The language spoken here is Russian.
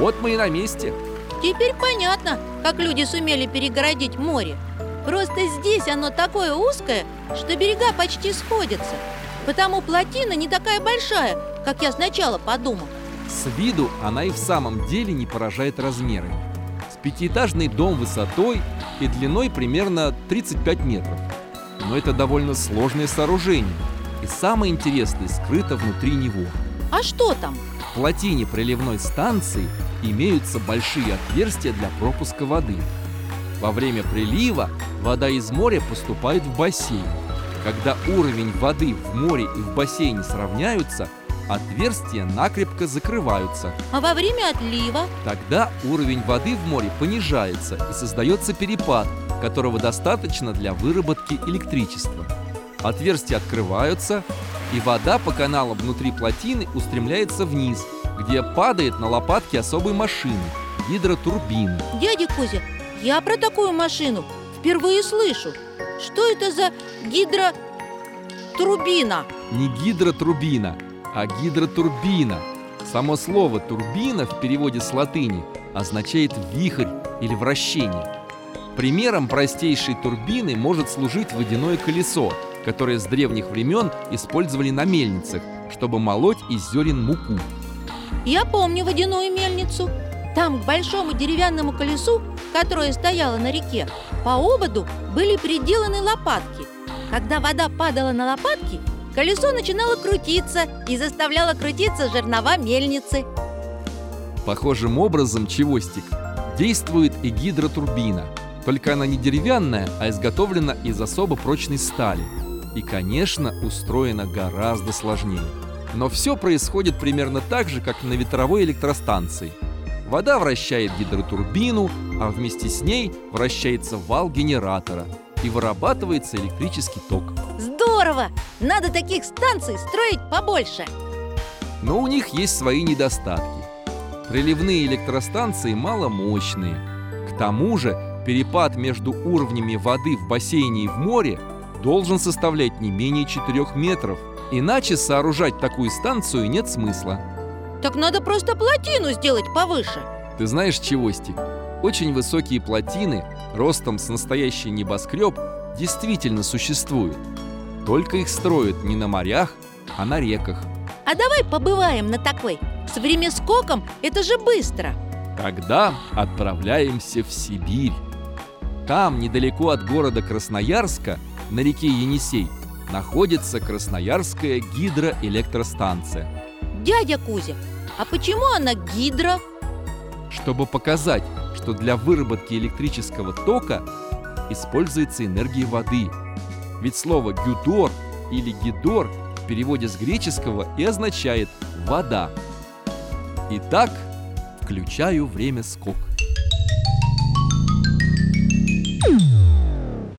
Вот мы и на месте. Теперь понятно, как люди сумели перегородить море. Просто здесь оно такое узкое, что берега почти сходятся. Потому плотина не такая большая, как я сначала подумал. С виду она и в самом деле не поражает размерами. С пятиэтажный дом высотой и длиной примерно 35 метров. Но это довольно сложное сооружение. И самое интересное скрыто внутри него. А что там? В плотине приливной станции имеются большие отверстия для пропуска воды. Во время прилива вода из моря поступает в бассейн. Когда уровень воды в море и в бассейне сравняются, отверстия накрепко закрываются. А во время отлива? Тогда уровень воды в море понижается и создается перепад, которого достаточно для выработки электричества. Отверстия открываются, и вода по каналам внутри плотины устремляется вниз, где падает на лопатки особой машины – гидротурбины. Дядя Кузя, я про такую машину впервые слышу. Что это за гидротурбина? Не гидротурбина, а гидротурбина. Само слово «турбина» в переводе с латыни означает «вихрь» или «вращение». Примером простейшей турбины может служить водяное колесо, которое с древних времен использовали на мельницах, чтобы молоть из зерен муку. Я помню водяную мельницу. Там к большому деревянному колесу, которое стояло на реке, по ободу были приделаны лопатки. Когда вода падала на лопатки, колесо начинало крутиться и заставляло крутиться жернова мельницы. Похожим образом, чевостик, действует и гидротурбина. Только она не деревянная, а изготовлена из особо прочной стали. И, конечно, устроена гораздо сложнее. Но все происходит примерно так же, как на ветровой электростанции. Вода вращает гидротурбину, а вместе с ней вращается вал генератора и вырабатывается электрический ток. Здорово! Надо таких станций строить побольше. Но у них есть свои недостатки. Приливные электростанции маломощные. К тому же перепад между уровнями воды в бассейне и в море должен составлять не менее 4 метров. Иначе сооружать такую станцию нет смысла. Так надо просто плотину сделать повыше. Ты знаешь, Чевостик, очень высокие плотины, ростом с настоящий небоскреб, действительно существуют. Только их строят не на морях, а на реках. А давай побываем на такой. С времяскоком это же быстро. Тогда отправляемся в Сибирь. Там, недалеко от города Красноярска, на реке Енисей, находится Красноярская гидроэлектростанция. Дядя Кузя, а почему она гидро? Чтобы показать, что для выработки электрического тока используется энергия воды. Ведь слово «гюдор» или «гидор» в переводе с греческого и означает «вода». Итак, включаю время скок.